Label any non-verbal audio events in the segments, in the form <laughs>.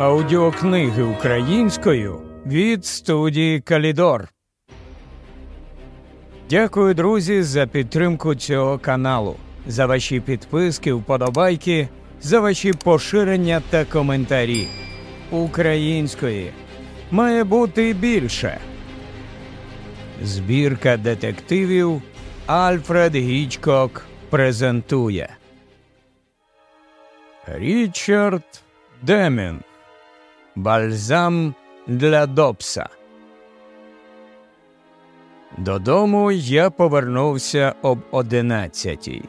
Аудіокниги українською від студії Калідор. Дякую, друзі, за підтримку цього каналу, за ваші підписки, вподобайки, за ваші поширення та коментарі. Української має бути більше. Збірка детективів Альфред Гічкок презентує Річард Демін Бальзам для Добса. Додому я повернувся об одинадцятій.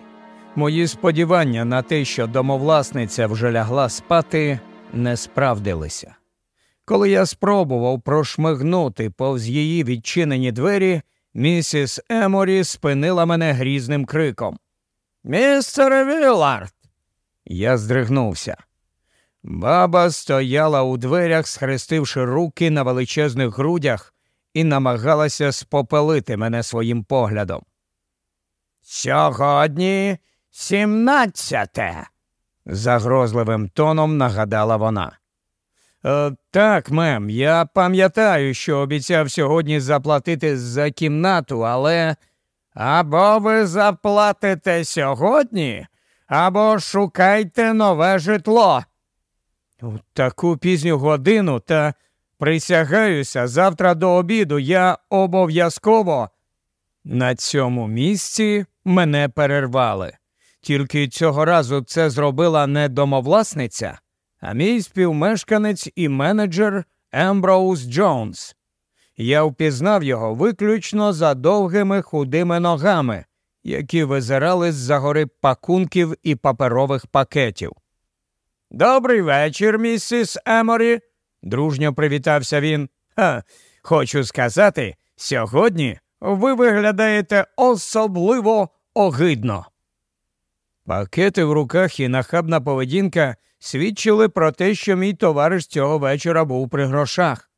Мої сподівання на те, що домовласниця вже лягла спати, не справдилися. Коли я спробував прошмигнути повз її відчинені двері, місіс Еморі спинила мене грізним криком. Містер Вілард. Я здригнувся. Баба стояла у дверях, схрестивши руки на величезних грудях, і намагалася спопелити мене своїм поглядом. Сьогодні сімнадцяте, загрозливим тоном нагадала вона. «Е, Так, мем, я пам'ятаю, що обіцяв сьогодні заплатити за кімнату, але або ви заплатите сьогодні, або шукайте нове житло. У таку пізню годину та присягаюся, завтра до обіду я обов'язково. На цьому місці мене перервали. Тільки цього разу це зробила не домовласниця, а мій співмешканець і менеджер Емброуз Джонс. Я впізнав його виключно за довгими худими ногами, які визирали з за гори пакунків і паперових пакетів. Добрий вечір, місіс Еморі, дружньо привітався він. «Ха, Хочу сказати, сьогодні ви виглядаєте особливо огидно. Пакети в руках і нахабна поведінка свідчили про те, що мій товариш цього вечора був при грошах,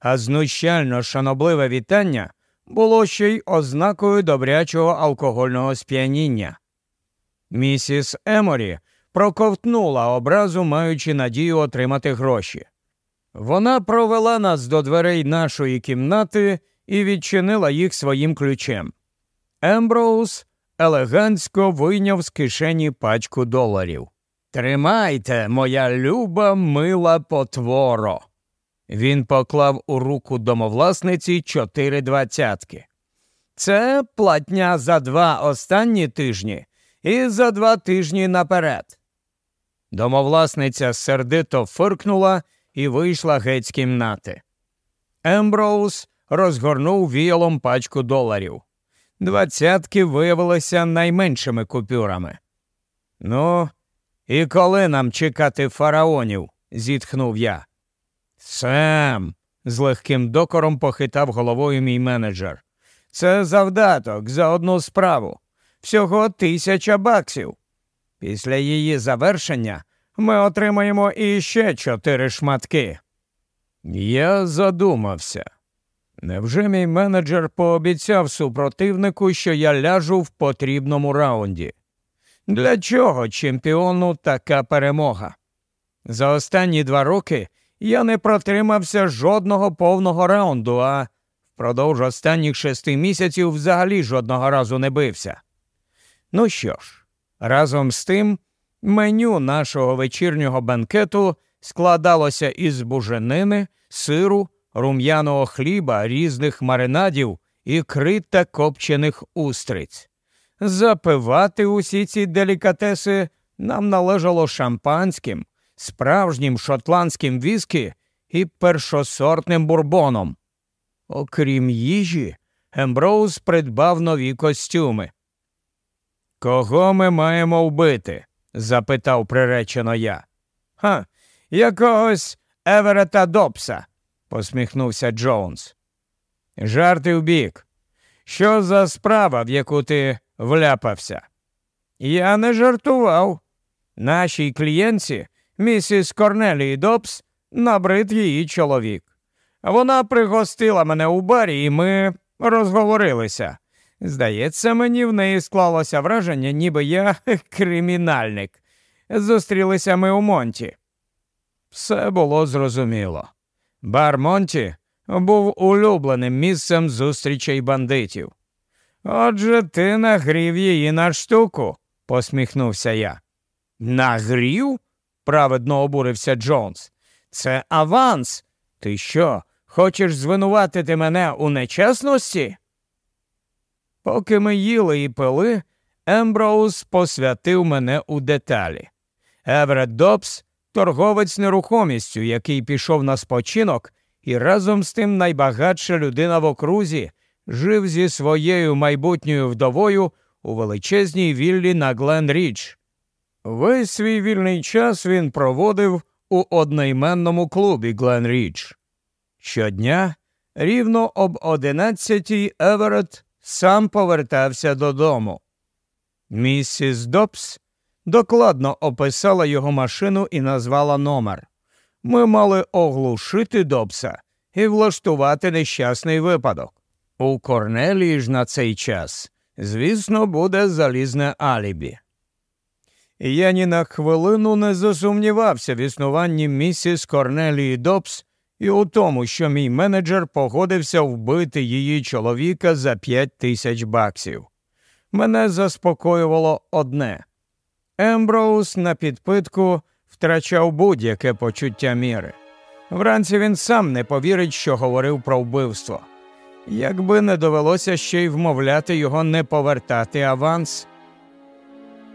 а знущально шанобливе вітання було ще й ознакою добрячого алкогольного сп'яніння. Місіс Еморі проковтнула образу, маючи надію отримати гроші. Вона провела нас до дверей нашої кімнати і відчинила їх своїм ключем. Емброуз елегантсько вийняв з кишені пачку доларів. Тримайте, моя люба мила потворо. Він поклав у руку домовласниці чотири двадцятки. Це платня за два останні тижні і за два тижні наперед. Домовласниця сердито фиркнула і вийшла геть з кімнати. Емброуз розгорнув віялом пачку доларів. Двадцятки виявилися найменшими купюрами. Ну, і коли нам чекати фараонів? зітхнув я. Сем, з легким докором похитав головою мій менеджер. Це завдаток за одну справу. Всього тисяча баксів. Після її завершення ми отримаємо іще чотири шматки. Я задумався. Невже мій менеджер пообіцяв супротивнику, що я ляжу в потрібному раунді? Для чого чемпіону така перемога? За останні два роки я не протримався жодного повного раунду, а впродовж останніх шести місяців взагалі жодного разу не бився. Ну що ж, разом з тим, меню нашого вечірнього банкету складалося із буженини, сиру, рум'яного хліба, різних маринадів, ікри та копчених устриць. Запивати усі ці делікатеси нам належало шампанським, справжнім шотландським віскі і першосортним бурбоном. Окрім їжі, Емброуз придбав нові костюми. Кого ми маємо вбити? запитав приречено я. Ха, якогось Еверета Добса, посміхнувся Джонс. Жарти вбік. Що за справа, в яку ти вляпався? Я не жартував. Нашій клієнтці, місіс Корнелії Добс, набрид її чоловік. Вона пригостила мене у барі, і ми розговорилися. Здається, мені в неї склалося враження, ніби я <laughs> кримінальник. Зустрілися ми у Монті. Все було зрозуміло. Бар Монті був улюбленим місцем зустрічей бандитів. Отже, ти нагрів її на штуку, посміхнувся я. Нагрів? праведно обурився Джонс. Це аванс. Ти що, хочеш звинуватити мене у нечесності? Поки ми їли і пили, Емброуз посвятив мене у деталі. Еверет Добс торговець нерухомістю, який пішов на спочинок, і разом з тим найбагатша людина в окрузі, жив зі своєю майбутньою вдовою у величезній віллі на Гленрідж. Весь свій вільний час він проводив у одноіменному клубі Гленрідж. Щодня, рівно об одинадцятій Еверет сам повертався додому. Місіс Добс докладно описала його машину і назвала номер. Ми мали оглушити Добса і влаштувати нещасний випадок. У Корнелії ж на цей час, звісно, буде залізне алібі. Я ні на хвилину не засумнівався в існуванні місіс Корнелії Добс і у тому, що мій менеджер погодився вбити її чоловіка за п'ять тисяч баксів. Мене заспокоювало одне Емброуз на підпитку втрачав будь-яке почуття міри. Вранці він сам не повірить, що говорив про вбивство. Якби не довелося ще й вмовляти його не повертати аванс.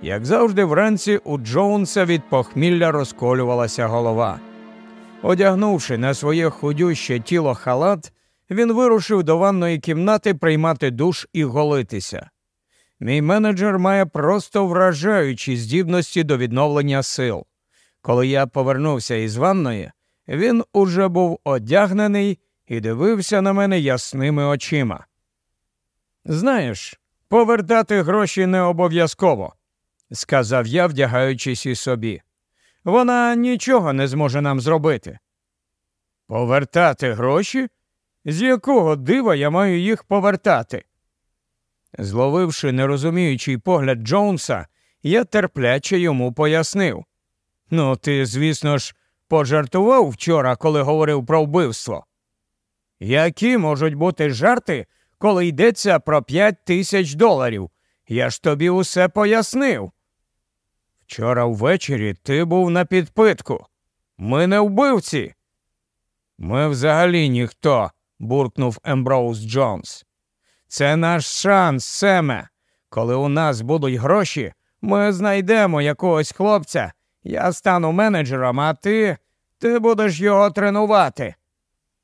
Як завжди, вранці у Джоунса від похмілля розколювалася голова. Одягнувши на своє худюще тіло халат, він вирушив до ванної кімнати приймати душ і голитися. Мій менеджер має просто вражаючі здібності до відновлення сил. Коли я повернувся із ванної, він уже був одягнений і дивився на мене ясними очима. Знаєш, повертати гроші не обов'язково, сказав я, вдягаючись і собі. Вона нічого не зможе нам зробити. Повертати гроші? З якого дива я маю їх повертати? Зловивши нерозуміючий погляд Джонса, я терпляче йому пояснив. Ну, ти, звісно ж, пожартував вчора, коли говорив про вбивство. Які можуть бути жарти, коли йдеться про п'ять тисяч доларів? Я ж тобі усе пояснив. Вчора ввечері ти був на підпитку. Ми не вбивці. Ми взагалі ніхто, буркнув Емброуз Джонс. Це наш шанс, Семе. Коли у нас будуть гроші, ми знайдемо якогось хлопця. Я стану менеджером, а ти ти будеш його тренувати.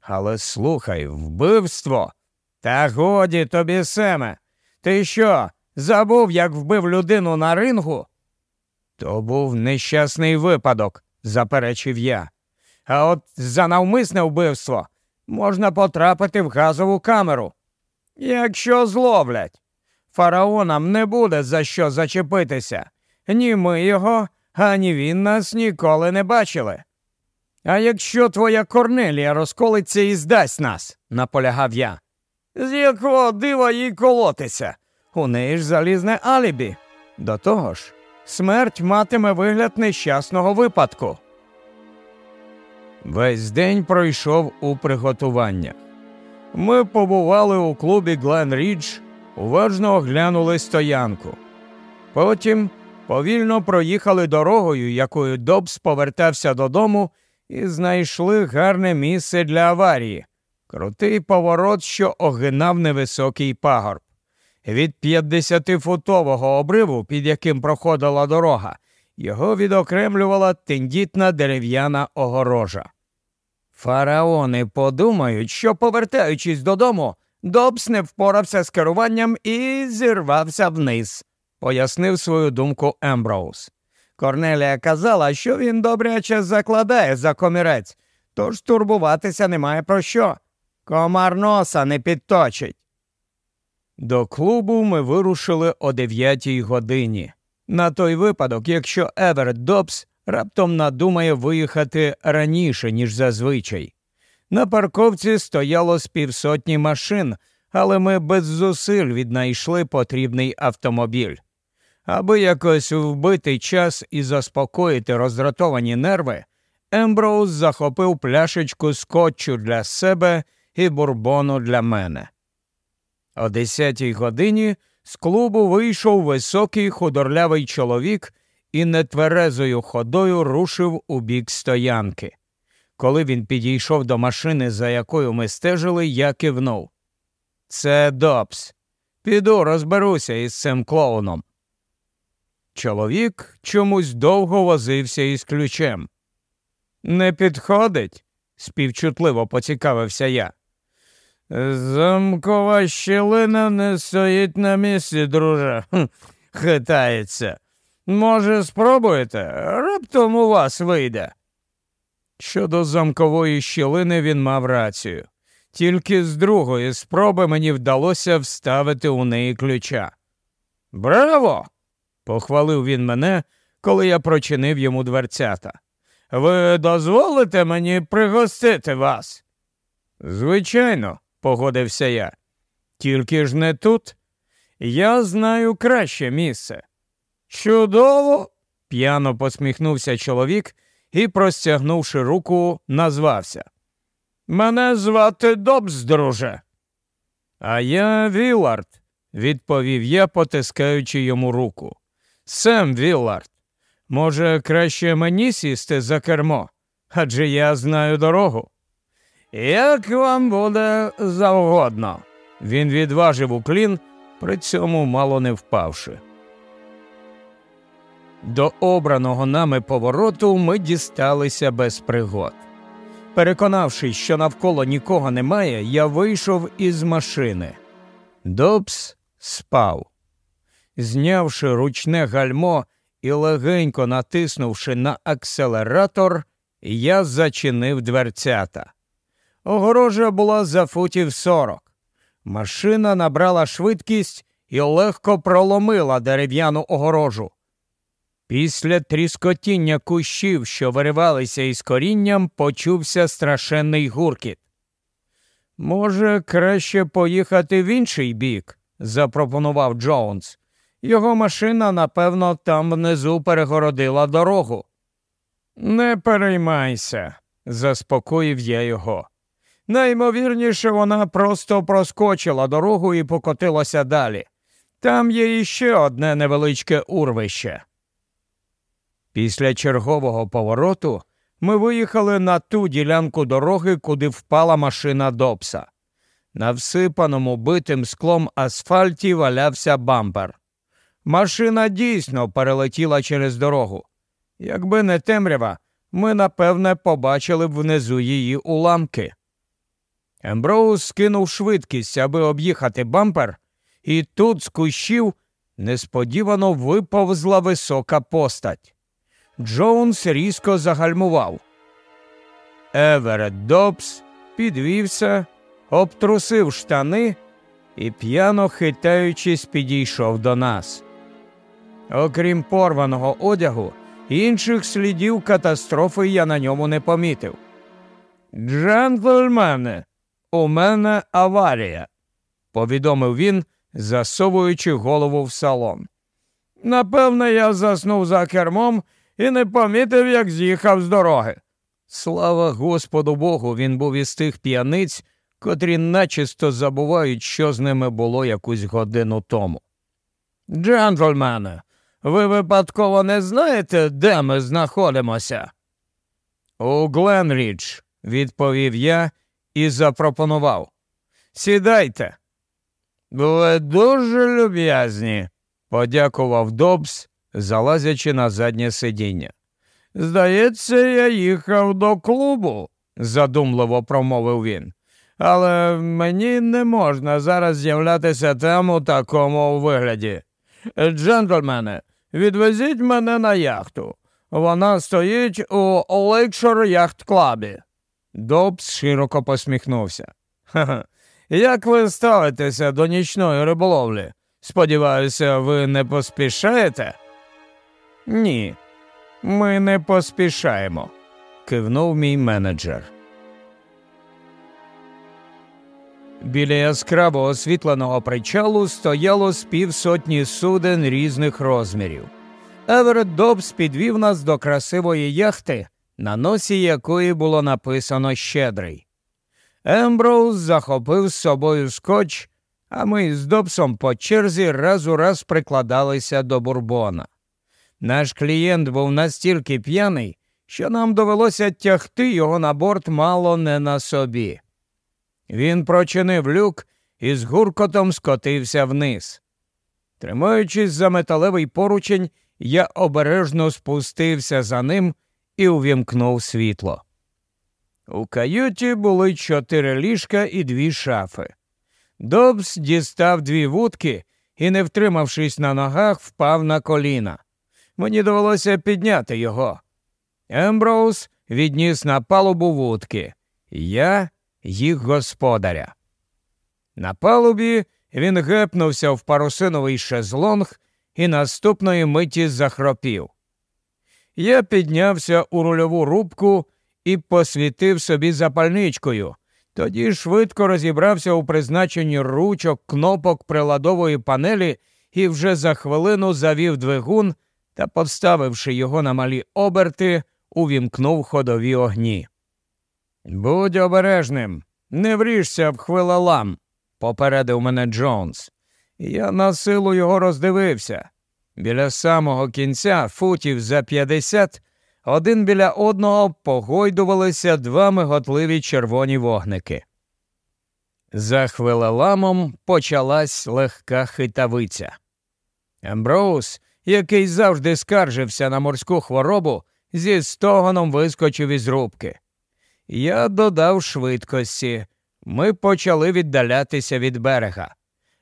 Але слухай, вбивство. Та годі тобі, Семе. Ти що, забув, як вбив людину на рингу? То був нещасний випадок, заперечив я. А от за навмисне вбивство можна потрапити в газову камеру. Якщо зловлять, фараонам не буде за що зачепитися. Ні ми його, ані він нас ніколи не бачили. А якщо твоя Корнелія розколиться і здасть нас, наполягав я. З якого дива їй колотися? У неї ж залізне алібі. До того ж, смерть матиме вигляд нещасного випадку. Весь день пройшов у приготуваннях. Ми побували у клубі Гленрідж, уважно оглянули стоянку. Потім повільно проїхали дорогою, якою Добс повертався додому, і знайшли гарне місце для аварії крутий поворот, що огинав невисокий пагорб. Від 50-футового обриву, під яким проходила дорога, його відокремлювала тендітна дерев'яна огорожа. Фараони подумають, що, повертаючись додому, Добс не впорався з керуванням і зірвався вниз, пояснив свою думку Емброуз. Корнелія казала, що він добряче закладає за комірець, тож турбуватися немає про що. Комар носа не підточить. До клубу ми вирушили о дев'ятій годині. На той випадок, якщо Еверет Добс раптом надумає виїхати раніше, ніж зазвичай. На парковці стояло з півсотні машин, але ми без зусиль віднайшли потрібний автомобіль. Аби якось вбити час і заспокоїти роздратовані нерви, Емброуз захопив пляшечку скотчу для себе і бурбону для мене. О десятій годині з клубу вийшов високий худорлявий чоловік і нетверезою ходою рушив у бік стоянки. Коли він підійшов до машини, за якою ми стежили, я кивнув. Це Добс. Піду розберуся із цим клоуном. Чоловік чомусь довго возився із ключем. Не підходить? співчутливо поцікавився я. Замкова щілина не стоїть на місці, друже, хитається. Може, спробуєте? Раптом у вас вийде. Щодо замкової щілини він мав рацію. Тільки з другої спроби мені вдалося вставити у неї ключа. Браво! похвалив він мене, коли я прочинив йому дверцята. Ви дозволите мені пригостити вас? Звичайно, погодився я. Тільки ж не тут. Я знаю краще місце. Чудово, п'яно посміхнувся чоловік і, простягнувши руку, назвався. Мене звати Добс, друже. А я Вілард, відповів я, потискаючи йому руку. Сем Вілард. Може, краще мені сісти за кермо, адже я знаю дорогу. Як вам буде завгодно. Він відважив уклін, при цьому мало не впавши. До обраного нами повороту ми дісталися без пригод. Переконавшись, що навколо нікого немає, я вийшов із машини. Добс спав. Знявши ручне гальмо і легенько натиснувши на акселератор, я зачинив дверцята. Огорожа була за футів сорок. Машина набрала швидкість і легко проломила дерев'яну огорожу. Після тріскотіння кущів, що виривалися із корінням, почувся страшенний гуркіт. Може, краще поїхати в інший бік, запропонував Джонс. Його машина, напевно, там внизу перегородила дорогу. Не переймайся, заспокоїв я його. Наймовірніше, вона просто проскочила дорогу і покотилася далі. Там є іще одне невеличке урвище. Після чергового повороту ми виїхали на ту ділянку дороги, куди впала машина Добса. На всипаному битим склом асфальті валявся бампер. Машина дійсно перелетіла через дорогу. Якби не темрява, ми напевне побачили б внизу її уламки. Емброуз скинув швидкість, аби об'їхати бампер, і тут з кущів несподівано виповзла висока постать. Джонс різко загальмував. Еверет Добс підвівся, обтрусив штани і, п'яно хитаючись, підійшов до нас. Окрім порваного одягу, інших слідів катастрофи я на ньому не помітив. Джентльмени, у мене аварія, повідомив він, засовуючи голову в салон. Напевне, я заснув за кермом і не помітив, як з'їхав з дороги. Слава Господу Богу, він був із тих п'яниць, котрі начисто забувають, що з ними було якусь годину тому. Джентльмени, ви випадково не знаєте, де ми знаходимося? У Гленрідж, відповів я і запропонував. Сідайте. Ви дуже люб'язні, подякував Добс, залазячи на заднє сидіння. Здається, я їхав до клубу, задумливо промовив він. Але мені не можна зараз з'являтися там у такому вигляді. Джентльмени, відвезіть мене на яхту. Вона стоїть у Лейкшор Яхт Клабі. Добс широко посміхнувся. Ха-ха. Як ви ставитеся до нічної риболовлі? Сподіваюся, ви не поспішаєте? Ні, ми не поспішаємо, кивнув мій менеджер. Біля яскраво освітленого причалу стояло з півсотні суден різних розмірів. Еверет Добс підвів нас до красивої яхти, на носі якої було написано Щедрий. Емброуз захопив з собою скотч, а ми з Добсом по черзі раз у раз прикладалися до бурбона. Наш клієнт був настільки п'яний, що нам довелося тягти його на борт мало не на собі. Він прочинив люк і з гуркотом скотився вниз. Тримаючись за металевий поручень, я обережно спустився за ним і увімкнув світло. У каюті були чотири ліжка і дві шафи. Добс дістав дві вудки і, не втримавшись на ногах, впав на коліна. Мені довелося підняти його. Емброуз відніс на палубу вудки. Я їх господаря. На палубі він гепнувся в парусиновий шезлонг і наступної миті захропів. Я піднявся у рульову рубку і посвітив собі запальничкою. Тоді швидко розібрався у призначенні ручок, кнопок приладової панелі і вже за хвилину завів двигун та, поставивши його на малі оберти, увімкнув ходові огні. Будь обережним, не вріжся в хвилалам, попередив мене Джонс. Я на силу його роздивився. Біля самого кінця, футів за п'ятдесят, один біля одного погойдувалися два миготливі червоні вогники. За хвилеламом почалась легка хитавиця. Емброуз, який завжди скаржився на морську хворобу, зі стогоном вискочив із рубки. Я додав швидкості. Ми почали віддалятися від берега.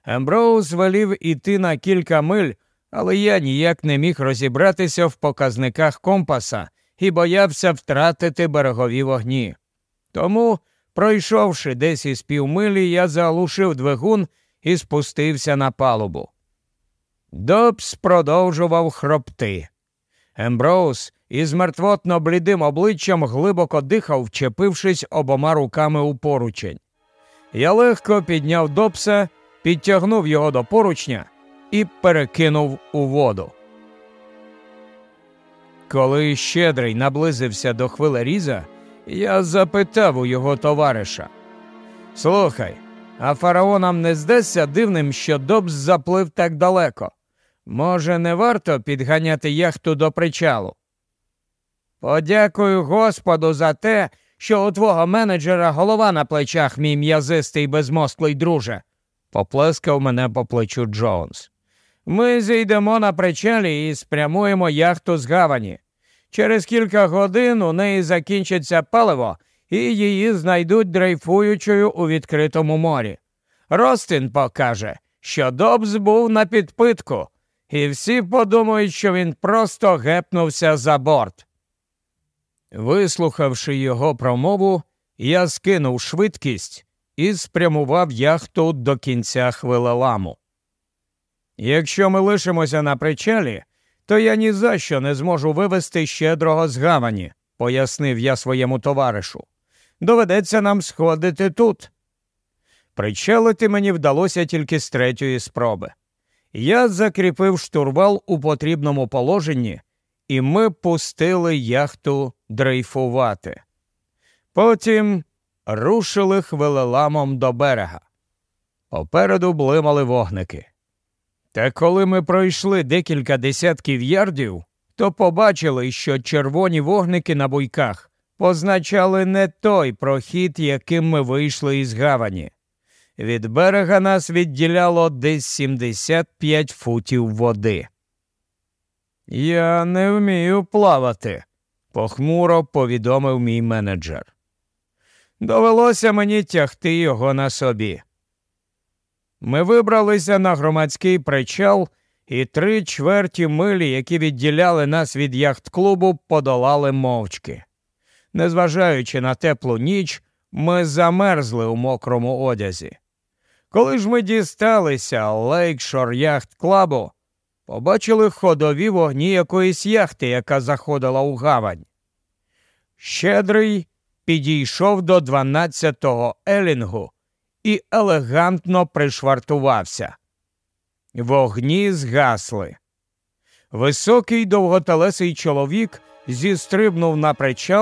Емброуз велів іти на кілька миль, але я ніяк не міг розібратися в показниках компаса і боявся втратити берегові вогні. Тому, пройшовши десь із півмилі, я залушив двигун і спустився на палубу. Добс продовжував хропти. Емброуз із мертвотно блідим обличчям глибоко дихав, вчепившись обома руками у поручень. Я легко підняв Добса, підтягнув його до поручня і перекинув у воду. Коли щедрий наблизився до хвилеріза, я запитав у його товариша Слухай, а фараонам не здасться дивним, що Добс заплив так далеко. Може, не варто підганяти яхту до причалу? Подякую Господу за те, що у твого менеджера голова на плечах, мій м'язистий безмозклий друже, поплескав мене по плечу Джонс. Ми зійдемо на причалі і спрямуємо яхту з гавані. Через кілька годин у неї закінчиться паливо, і її знайдуть дрейфуючою у відкритому морі. Ростин покаже, що Добс був на підпитку, і всі подумають, що він просто гепнувся за борт. Вислухавши його промову, я скинув швидкість і спрямував яхту до кінця хвилеламу. Якщо ми лишимося на причалі, то я ні за що не зможу вивести щедрого з гавані, пояснив я своєму товаришу. Доведеться нам сходити тут. Причалити мені вдалося тільки з третьої спроби. Я закріпив штурвал у потрібному положенні, і ми пустили яхту дрейфувати. Потім рушили хвилеламом до берега. Попереду блимали вогники. Та коли ми пройшли декілька десятків ярдів, то побачили, що червоні вогники на буйках позначали не той прохід, яким ми вийшли із гавані. Від берега нас відділяло десь 75 футів води. Я не вмію плавати, похмуро повідомив мій менеджер. Довелося мені тягти його на собі. Ми вибралися на громадський причал, і три чверті милі, які відділяли нас від яхт-клубу, подолали мовчки. Незважаючи на теплу ніч, ми замерзли у мокрому одязі. Коли ж ми дісталися Лейкшор Яхт Клабу, побачили ходові вогні якоїсь яхти, яка заходила у гавань. Щедрий підійшов до 12-го елінгу і елегантно пришвартувався. Вогні згасли. Високий довготелесий чоловік зістрибнув на причал